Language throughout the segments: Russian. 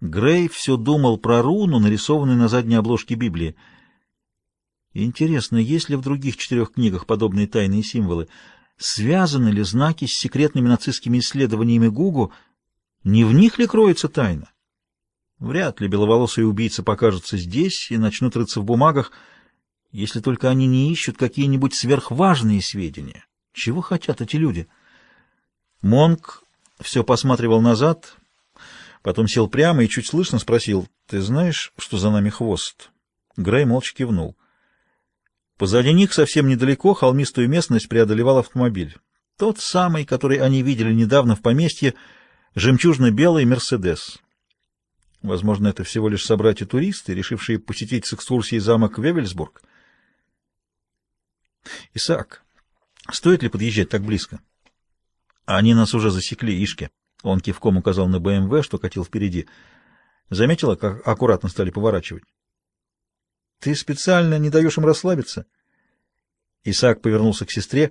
Грей все думал про руну, нарисованную на задней обложке Библии. Интересно, есть ли в других четырех книгах подобные тайные символы? Связаны ли знаки с секретными нацистскими исследованиями Гугу? Не в них ли кроется тайна? Вряд ли беловолосые убийцы покажутся здесь и начнут рыться в бумагах, если только они не ищут какие-нибудь сверхважные сведения. Чего хотят эти люди? Монк все посматривал назад, потом сел прямо и чуть слышно спросил, «Ты знаешь, что за нами хвост?» Грей молча кивнул. Позади них совсем недалеко холмистую местность преодолевал автомобиль. Тот самый, который они видели недавно в поместье, жемчужно-белый «Мерседес». Возможно, это всего лишь собратья-туристы, решившие посетить с экскурсией замок Вевельсбург. Исаак, стоит ли подъезжать так близко? Они нас уже засекли, Ишки. Он кивком указал на БМВ, что катил впереди. Заметила, как аккуратно стали поворачивать? Ты специально не даешь им расслабиться? Исаак повернулся к сестре.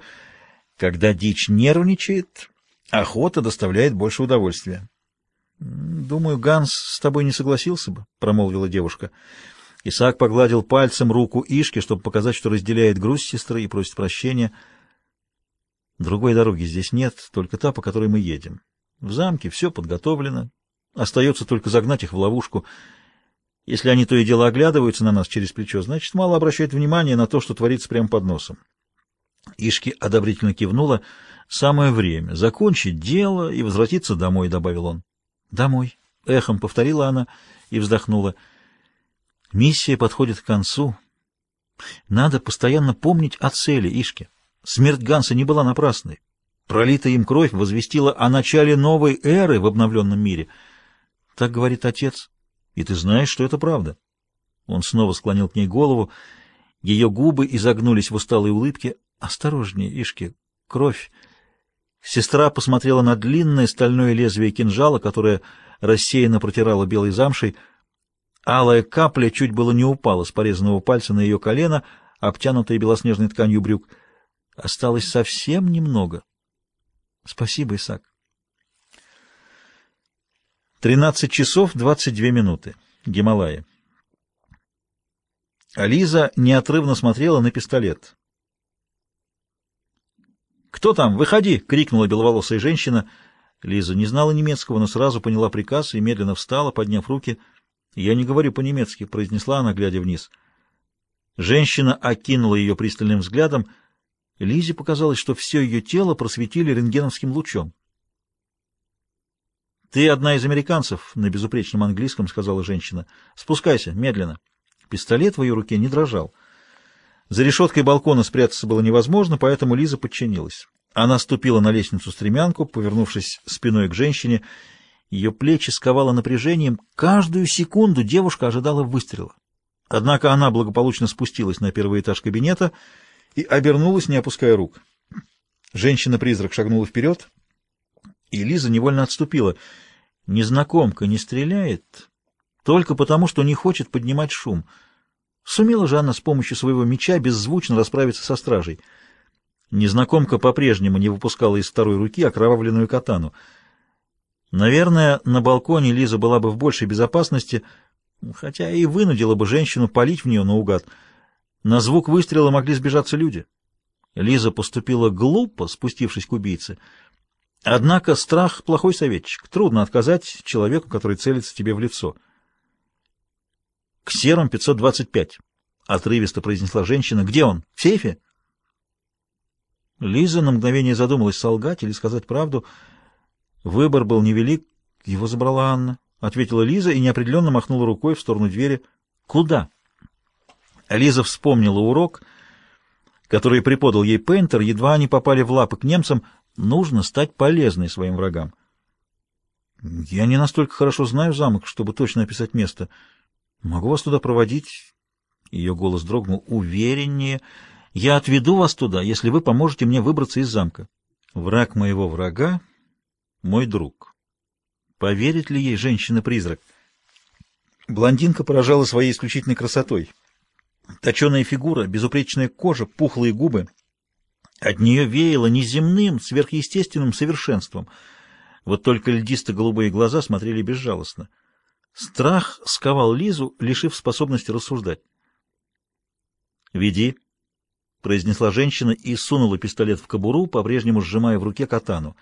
Когда дичь нервничает, охота доставляет больше удовольствия. «Думаю, Ганс с тобой не согласился бы», — промолвила девушка. Исаак погладил пальцем руку Ишки, чтобы показать, что разделяет грусть сестры и просит прощения. «Другой дороги здесь нет, только та, по которой мы едем. В замке все подготовлено. Остается только загнать их в ловушку. Если они то и дело оглядываются на нас через плечо, значит, мало обращают внимания на то, что творится прямо под носом». Ишки одобрительно кивнула. «Самое время закончить дело и возвратиться домой», — добавил он. «Домой», — эхом повторила она и вздохнула. «Миссия подходит к концу. Надо постоянно помнить о цели, Ишки. Смерть Ганса не была напрасной. Пролитая им кровь возвестила о начале новой эры в обновленном мире. Так говорит отец, и ты знаешь, что это правда». Он снова склонил к ней голову. Ее губы изогнулись в усталой улыбке. «Осторожнее, Ишки, кровь!» Сестра посмотрела на длинное стальное лезвие кинжала, которое рассеянно протирало белой замшей. Алая капля чуть было не упала с порезанного пальца на ее колено, обтянутая белоснежной тканью брюк. Осталось совсем немного. Спасибо, Исаак. Тринадцать часов двадцать две минуты. Гималаи. Ализа неотрывно смотрела на пистолет. «Кто там? Выходи!» — крикнула беловолосая женщина. Лиза не знала немецкого, но сразу поняла приказ и медленно встала, подняв руки. «Я не говорю по-немецки», — произнесла она, глядя вниз. Женщина окинула ее пристальным взглядом. Лизе показалось, что все ее тело просветили рентгеновским лучом. «Ты одна из американцев», — на безупречном английском сказала женщина. «Спускайся, медленно». Пистолет в ее руке не дрожал. За решеткой балкона спрятаться было невозможно, поэтому Лиза подчинилась. Она ступила на лестницу-стремянку, повернувшись спиной к женщине. Ее плечи сковало напряжением. Каждую секунду девушка ожидала выстрела. Однако она благополучно спустилась на первый этаж кабинета и обернулась, не опуская рук. Женщина-призрак шагнула вперед, и Лиза невольно отступила. Незнакомка не стреляет только потому, что не хочет поднимать шум — Сумела же она с помощью своего меча беззвучно расправиться со стражей. Незнакомка по-прежнему не выпускала из второй руки окровавленную катану. Наверное, на балконе Лиза была бы в большей безопасности, хотя и вынудила бы женщину палить в нее наугад. На звук выстрела могли сбежаться люди. Лиза поступила глупо, спустившись к убийце. Однако страх — плохой советчик. Трудно отказать человеку, который целится тебе в лицо. «К серым 525», — отрывисто произнесла женщина. «Где он? В сейфе?» Лиза на мгновение задумалась, солгать или сказать правду. Выбор был невелик. Его забрала Анна. Ответила Лиза и неопределенно махнула рукой в сторону двери. «Куда?» Лиза вспомнила урок, который преподал ей Пейнтер, едва они попали в лапы к немцам. Нужно стать полезной своим врагам. «Я не настолько хорошо знаю замок, чтобы точно описать место». Могу вас туда проводить. Ее голос дрогнул. Увереннее. Я отведу вас туда, если вы поможете мне выбраться из замка. Враг моего врага — мой друг. Поверит ли ей женщина-призрак? Блондинка поражала своей исключительной красотой. Точеная фигура, безупречная кожа, пухлые губы. От нее веяло неземным, сверхъестественным совершенством. Вот только льдисто-голубые глаза смотрели безжалостно. Страх сковал Лизу, лишив способности рассуждать. «Веди», — произнесла женщина и сунула пистолет в кобуру, по-прежнему сжимая в руке катану.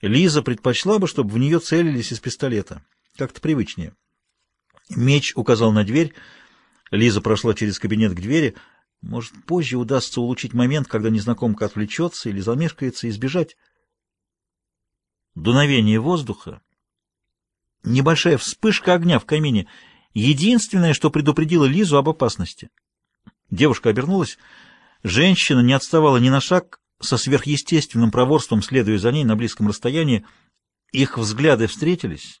Лиза предпочла бы, чтобы в нее целились из пистолета. Как-то привычнее. Меч указал на дверь. Лиза прошла через кабинет к двери. Может, позже удастся улучшить момент, когда незнакомка отвлечется или замешкается, и сбежать. Дуновение воздуха, небольшая вспышка огня в камине — единственное, что предупредило Лизу об опасности. Девушка обернулась. Женщина не отставала ни на шаг, со сверхъестественным проворством следуя за ней на близком расстоянии. Их взгляды встретились.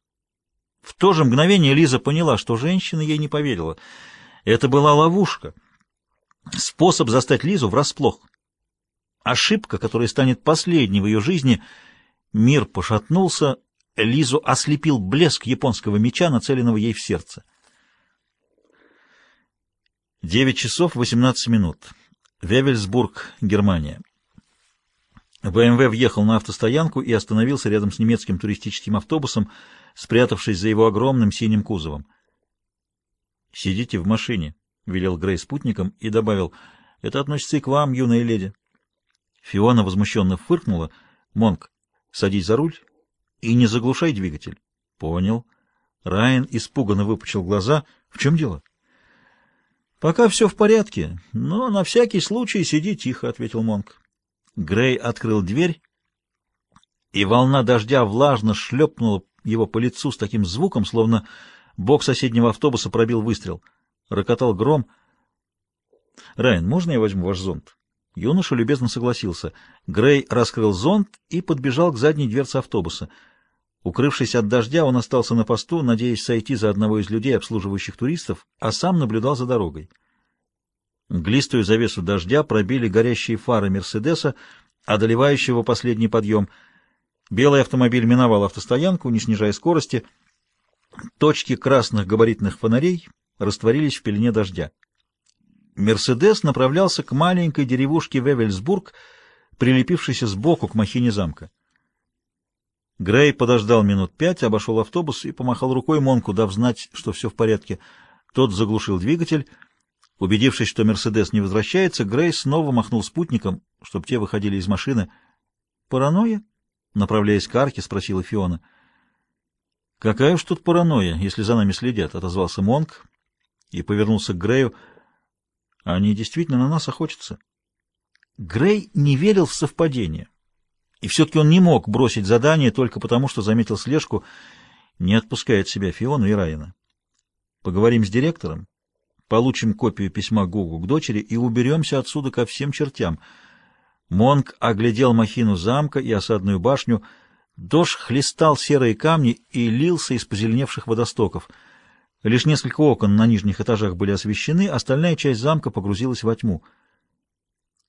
В то же мгновение Лиза поняла, что женщина ей не поверила. Это была ловушка. Способ застать Лизу врасплох. Ошибка, которая станет последней в ее жизни — Мир пошатнулся, Лизу ослепил блеск японского меча, нацеленного ей в сердце. Девять часов восемнадцать минут. Вевельсбург, Германия. БМВ въехал на автостоянку и остановился рядом с немецким туристическим автобусом, спрятавшись за его огромным синим кузовом. «Сидите в машине», — велел Грей спутником и добавил, «это относится и к вам, юная леди». Фиона возмущенно фыркнула. «Монк, Садись за руль и не заглушай двигатель. Понял. Райан испуганно выпучил глаза. В чем дело? Пока все в порядке, но на всякий случай сиди тихо, ответил Монк. Грей открыл дверь, и волна дождя влажно шлепнула его по лицу с таким звуком, словно бок соседнего автобуса пробил выстрел. Рокотал гром. «Райан, можно я возьму ваш зонт?» Юноша любезно согласился. Грей раскрыл зонт и подбежал к задней дверце автобуса. Укрывшись от дождя, он остался на посту, надеясь сойти за одного из людей, обслуживающих туристов, а сам наблюдал за дорогой. Глистую завесу дождя пробили горящие фары «Мерседеса», одолевающего последний подъем. Белый автомобиль миновал автостоянку, не снижая скорости. Точки красных габаритных фонарей растворились в пелене дождя. Мерседес направлялся к маленькой деревушке Вевельсбург, прилепившейся сбоку к махине замка. Грей подождал минут пять, обошел автобус и помахал рукой Монку, дав знать, что все в порядке. Тот заглушил двигатель. Убедившись, что Мерседес не возвращается, Грей снова махнул спутником, чтобы те выходили из машины. «Паранойя?» — направляясь к арке, спросила Фиона. «Какая уж тут паранойя, если за нами следят?» — отозвался Монк и повернулся к Грею. Они действительно на нас охотятся. Грей не верил в совпадение. И все-таки он не мог бросить задание только потому, что заметил слежку, не отпускает себя Фиону и Райана. Поговорим с директором, получим копию письма Гугу к дочери и уберемся отсюда ко всем чертям. Монг оглядел махину замка и осадную башню. Дождь хлестал серые камни и лился из позеленевших водостоков — Лишь несколько окон на нижних этажах были освещены, остальная часть замка погрузилась во тьму —